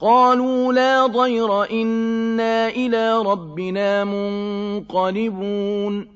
قَالُوا لَا ضَيْرَ ۖ إِنَّا إِلَىٰ رَبِّنَا مُنقَلِبُونَ.